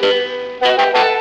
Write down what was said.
Música